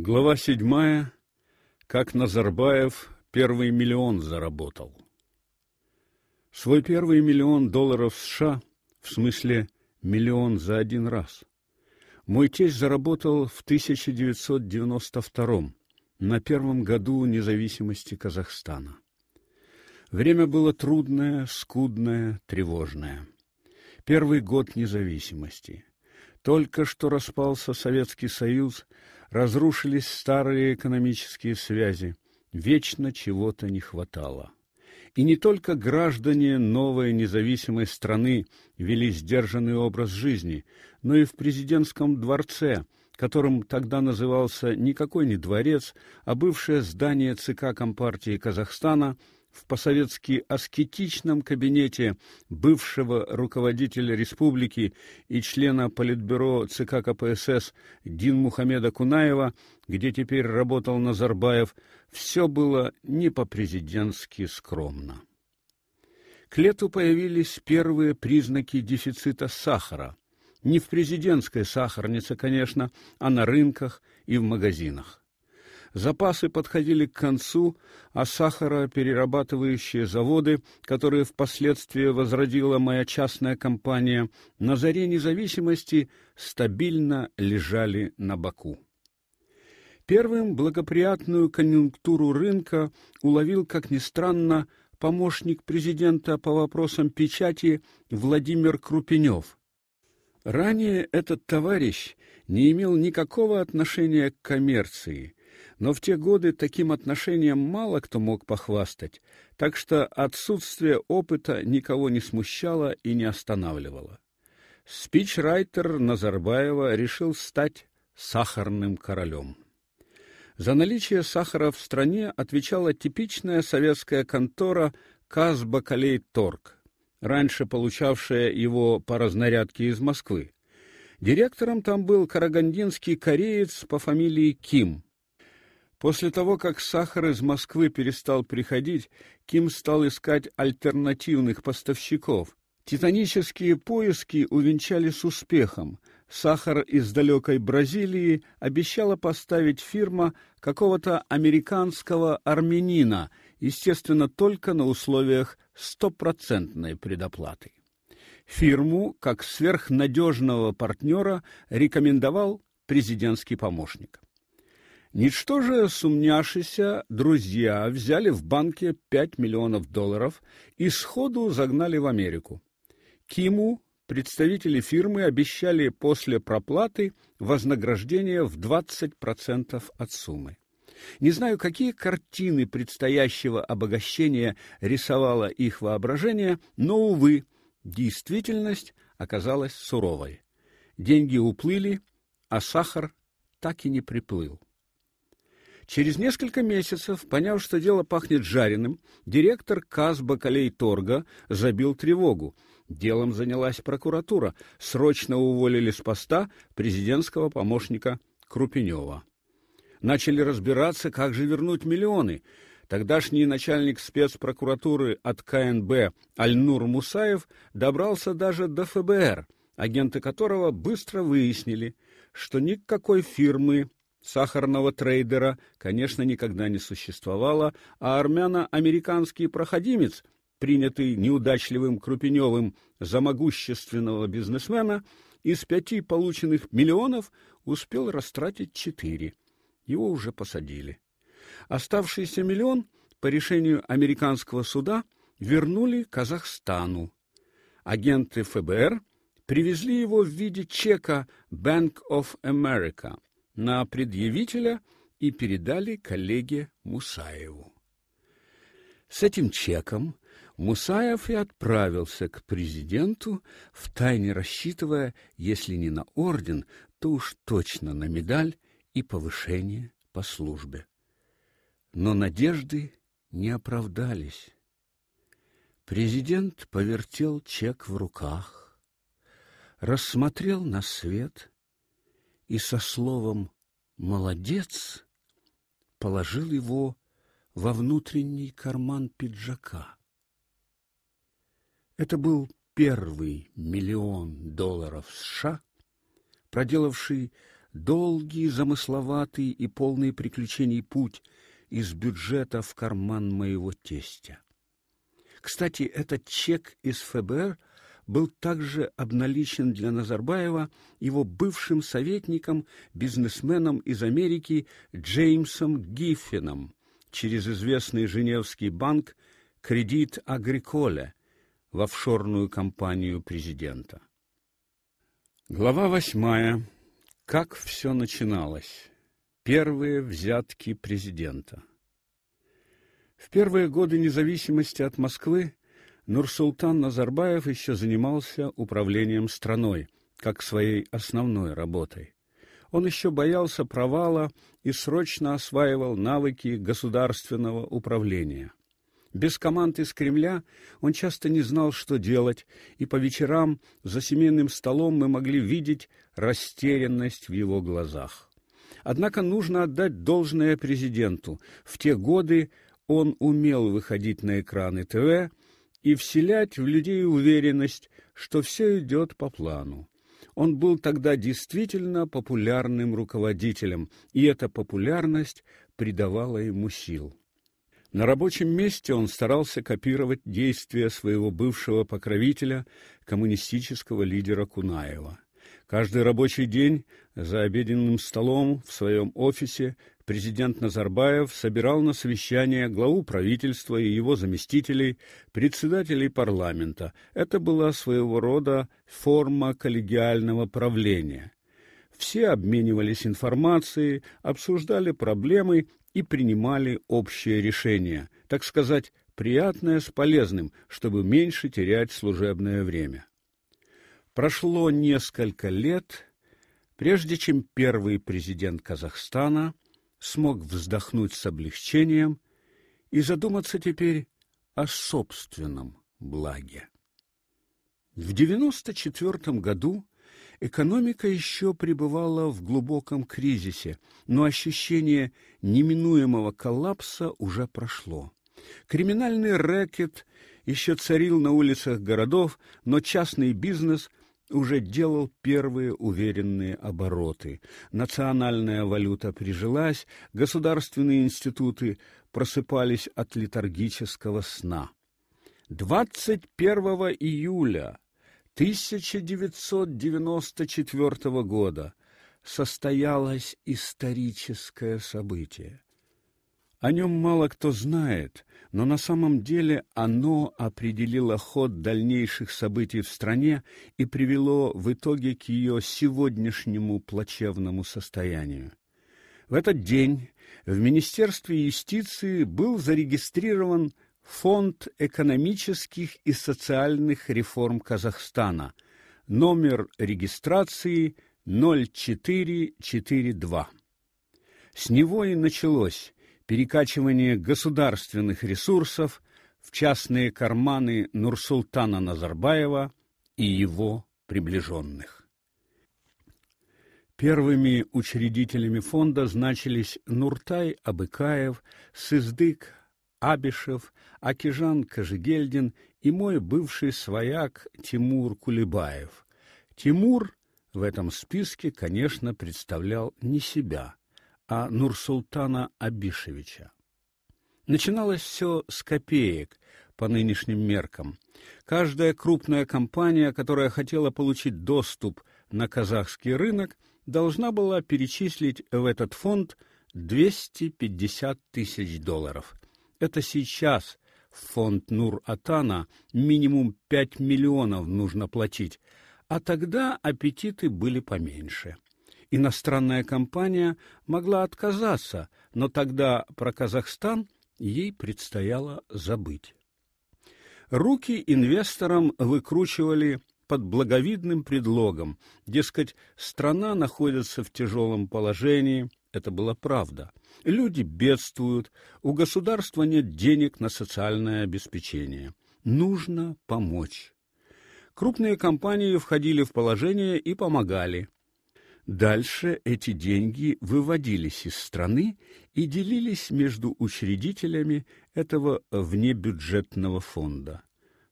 Глава седьмая. Как Назарбаев первый миллион заработал. Свой первый миллион долларов США, в смысле миллион за один раз, мой тесть заработал в 1992 на первом году независимости Казахстана. Время было трудное, скудное, тревожное. Первый год независимости. Только что распался Советский Союз, разрушились старые экономические связи, вечно чего-то не хватало. И не только граждане новой независимой страны вели сдержанный образ жизни, но и в президентском дворце, которым тогда назывался никакой не дворец, а бывшее здание ЦК Компартии Казахстана – в по-советски аскетичном кабинете бывшего руководителя республики и члена политбюро ЦК КПСС Дин Мухаммеда Кунаева, где теперь работал Назарбаев, все было не по-президентски скромно. К лету появились первые признаки дефицита сахара. Не в президентской сахарнице, конечно, а на рынках и в магазинах. Запасы подходили к концу, а сахароперерабатывающие заводы, которые впоследствии возродила моя частная компания, на заре независимости стабильно лежали на боку. Первым благоприятную конъюнктуру рынка уловил, как ни странно, помощник президента по вопросам печати Владимир Крупенев. Ранее этот товарищ не имел никакого отношения к коммерции, но в те годы таким отношением мало кто мог похвастать, так что отсутствие опыта никого не смущало и не останавливало. Спичрайтер Назарбаева решил стать сахарным королем. За наличие сахара в стране отвечала типичная советская контора Казбакалей Торг, раньше получавшая его по разнарядке из Москвы. Директором там был карагандинский кореец по фамилии Ким. После того, как сахар из Москвы перестал приходить, Ким стал искать альтернативных поставщиков. Титанические поиски увенчались успехом. Сахар из далекой Бразилии обещала поставить фирма какого-то американского армянина, естественно, только на условиях стопроцентной предоплаты. Фирму как сверхнадежного партнера рекомендовал президентский помощник. Ничто же сумняшися друзья взяли в банке 5 миллионов долларов и сходу загнали в Америку. Киму представители фирмы обещали после проплаты вознаграждение в 20% от суммы. Не знаю, какие картины предстоящего обогащения рисовало их воображение, но увы, действительность оказалась суровой. Деньги уплыли, а сахар так и не приплыл. Через несколько месяцев, поняв, что дело пахнет жареным, директор Казба Торга забил тревогу. Делом занялась прокуратура. Срочно уволили с поста президентского помощника Крупенева. Начали разбираться, как же вернуть миллионы. Тогдашний начальник спецпрокуратуры от КНБ Альнур Мусаев добрался даже до ФБР, агенты которого быстро выяснили, что никакой фирмы Сахарного трейдера, конечно, никогда не существовало, а армяно-американский проходимец, принятый неудачливым Крупеневым за могущественного бизнесмена, из пяти полученных миллионов успел растратить четыре. Его уже посадили. Оставшийся миллион по решению американского суда вернули Казахстану. Агенты ФБР привезли его в виде чека Bank of America – на предъявителя и передали коллеге Мусаеву. С этим чеком Мусаев и отправился к президенту, втайне рассчитывая, если не на орден, то уж точно на медаль и повышение по службе. Но надежды не оправдались. Президент повертел чек в руках, рассмотрел на свет и со словом «молодец» положил его во внутренний карман пиджака. Это был первый миллион долларов США, проделавший долгий, замысловатый и полный приключений путь из бюджета в карман моего тестя. Кстати, этот чек из ФБР был также обналичен для Назарбаева его бывшим советником, бизнесменом из Америки Джеймсом Гиффином через известный Женевский банк Кредит Агриколе в офшорную компанию президента. Глава восьмая. Как все начиналось. Первые взятки президента. В первые годы независимости от Москвы Нурсултан Назарбаев еще занимался управлением страной, как своей основной работой. Он еще боялся провала и срочно осваивал навыки государственного управления. Без команд из Кремля он часто не знал, что делать, и по вечерам за семейным столом мы могли видеть растерянность в его глазах. Однако нужно отдать должное президенту. В те годы он умел выходить на экраны ТВ и вселять в людей уверенность, что все идет по плану. Он был тогда действительно популярным руководителем, и эта популярность придавала ему сил. На рабочем месте он старался копировать действия своего бывшего покровителя, коммунистического лидера Кунаева. Каждый рабочий день за обеденным столом в своем офисе президент Назарбаев собирал на совещание главу правительства и его заместителей, председателей парламента. Это была своего рода форма коллегиального правления. Все обменивались информацией, обсуждали проблемы и принимали общее решение, так сказать, приятное с полезным, чтобы меньше терять служебное время. Прошло несколько лет, прежде чем первый президент Казахстана – смог вздохнуть с облегчением и задуматься теперь о собственном благе. В 94 году экономика еще пребывала в глубоком кризисе, но ощущение неминуемого коллапса уже прошло. Криминальный рэкет еще царил на улицах городов, но частный бизнес уже делал первые уверенные обороты. Национальная валюта прижилась, государственные институты просыпались от летаргического сна. 21 июля 1994 года состоялось историческое событие. О нем мало кто знает, но на самом деле оно определило ход дальнейших событий в стране и привело в итоге к ее сегодняшнему плачевному состоянию. В этот день в Министерстве юстиции был зарегистрирован Фонд экономических и социальных реформ Казахстана, номер регистрации 0442. С него и началось перекачивание государственных ресурсов в частные карманы Нурсултана Назарбаева и его приближенных. Первыми учредителями фонда значились Нуртай Абыкаев, Сыздык Абишев, Акижан Кожегельдин и мой бывший свояк Тимур Кулебаев. Тимур в этом списке, конечно, представлял не себя, а Нурсултана Абишевича. Начиналось все с копеек по нынешним меркам. Каждая крупная компания, которая хотела получить доступ на казахский рынок, должна была перечислить в этот фонд 250 тысяч долларов. Это сейчас в фонд Нур-Атана минимум 5 миллионов нужно платить, а тогда аппетиты были поменьше. Иностранная компания могла отказаться, но тогда про Казахстан ей предстояло забыть. Руки инвесторам выкручивали под благовидным предлогом, дескать, страна находится в тяжелом положении, это была правда. Люди бедствуют, у государства нет денег на социальное обеспечение. Нужно помочь. Крупные компании входили в положение и помогали. Дальше эти деньги выводились из страны и делились между учредителями этого внебюджетного фонда.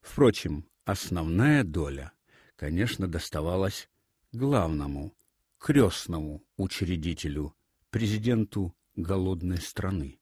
Впрочем, основная доля, конечно, доставалась главному крестному учредителю, президенту голодной страны.